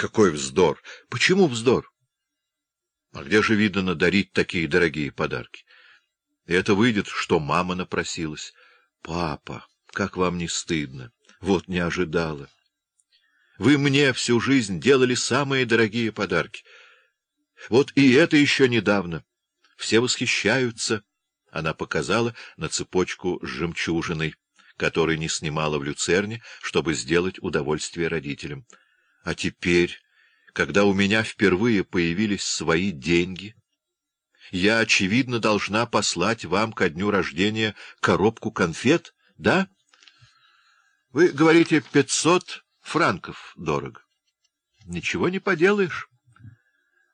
Какой вздор! Почему вздор? А где же видно дарить такие дорогие подарки? И это выйдет, что мама напросилась. Папа, как вам не стыдно? Вот не ожидала. Вы мне всю жизнь делали самые дорогие подарки. Вот и это еще недавно. Все восхищаются. Она показала на цепочку с жемчужиной, которой не снимала в люцерне, чтобы сделать удовольствие родителям. А теперь, когда у меня впервые появились свои деньги, я, очевидно, должна послать вам ко дню рождения коробку конфет, да? Вы говорите, пятьсот франков дорого. Ничего не поделаешь.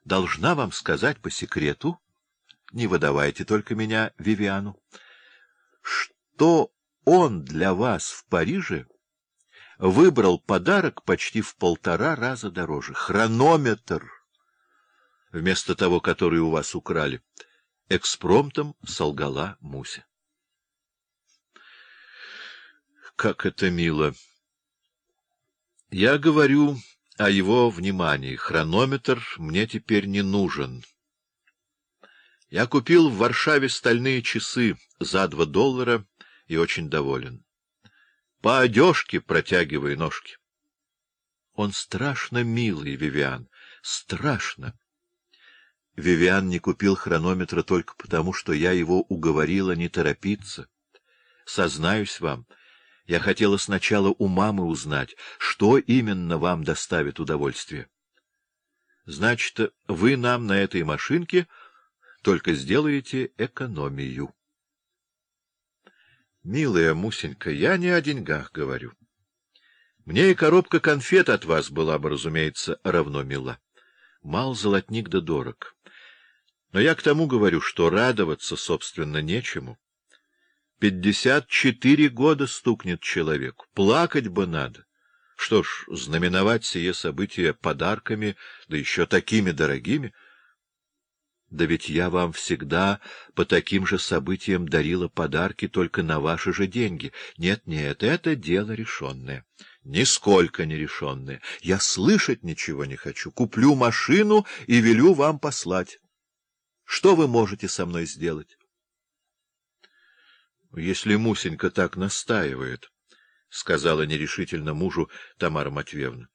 Должна вам сказать по секрету, не выдавайте только меня Вивиану, что он для вас в Париже выбрал подарок почти в полтора раза дороже. Хронометр, вместо того, который у вас украли. Экспромтом солгала Муся. Как это мило! Я говорю о его внимании. Хронометр мне теперь не нужен. Я купил в Варшаве стальные часы за два доллара и очень доволен. По одежке протягивай ножки. Он страшно милый, Вивиан, страшно. Вивиан не купил хронометра только потому, что я его уговорила не торопиться. Сознаюсь вам, я хотела сначала у мамы узнать, что именно вам доставит удовольствие. Значит, вы нам на этой машинке только сделаете экономию. Милая Мусенька, я не о деньгах говорю. Мне и коробка конфет от вас была бы, разумеется, равно мила. Мал золотник да дорог. Но я к тому говорю, что радоваться, собственно, нечему. Пятьдесят четыре года стукнет человеку, плакать бы надо. Что ж, знаменовать сие событие подарками, да еще такими дорогими — да ведь я вам всегда по таким же событиям дарила подарки только на ваши же деньги. Нет-нет, это дело решенное. Нисколько не решенное. Я слышать ничего не хочу. Куплю машину и велю вам послать. Что вы можете со мной сделать? — Если Мусенька так настаивает, — сказала нерешительно мужу Тамара Матвеевна.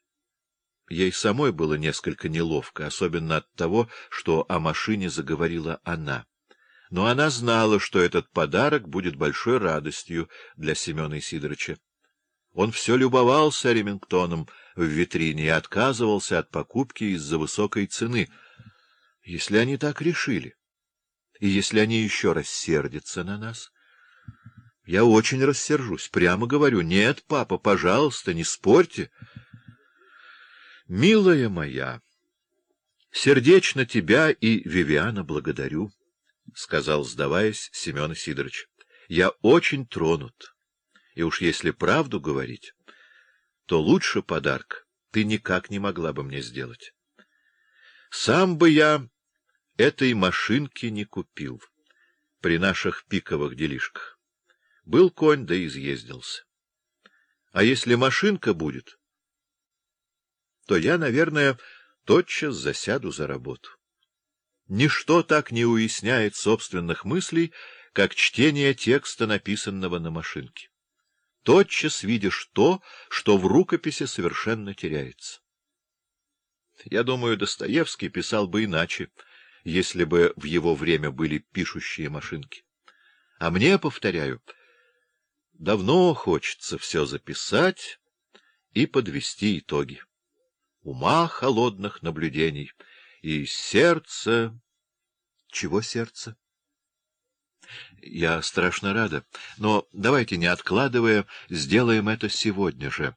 Ей самой было несколько неловко, особенно от того, что о машине заговорила она. Но она знала, что этот подарок будет большой радостью для Семена Сидоровича. Он все любовался Ремингтоном в витрине и отказывался от покупки из-за высокой цены. Если они так решили, и если они еще рассердятся на нас... Я очень рассержусь, прямо говорю. Нет, папа, пожалуйста, не спорьте. Милая моя, сердечно тебя и Вивиана благодарю, — сказал, сдаваясь, Семен Сидорович. — Я очень тронут, и уж если правду говорить, то лучше подарок ты никак не могла бы мне сделать. Сам бы я этой машинки не купил при наших пиковых делишках. Был конь, да изъездился. А если машинка будет то я, наверное, тотчас засяду за работу. Ничто так не уясняет собственных мыслей, как чтение текста, написанного на машинке. Тотчас видишь то, что в рукописи совершенно теряется. Я думаю, Достоевский писал бы иначе, если бы в его время были пишущие машинки. А мне, повторяю, давно хочется все записать и подвести итоги ума холодных наблюдений и сердце... Чего сердце? Я страшно рада, но давайте, не откладывая, сделаем это сегодня же.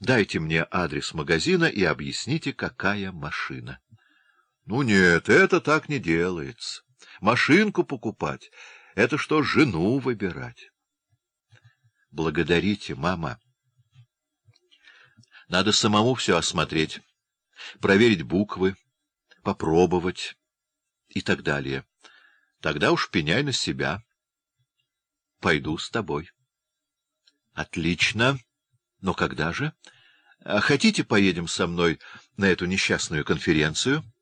Дайте мне адрес магазина и объясните, какая машина. Ну нет, это так не делается. Машинку покупать — это что, жену выбирать? Благодарите, мама. Надо самому все осмотреть, проверить буквы, попробовать и так далее. Тогда уж пеняй на себя. Пойду с тобой. Отлично. Но когда же? А хотите, поедем со мной на эту несчастную конференцию? —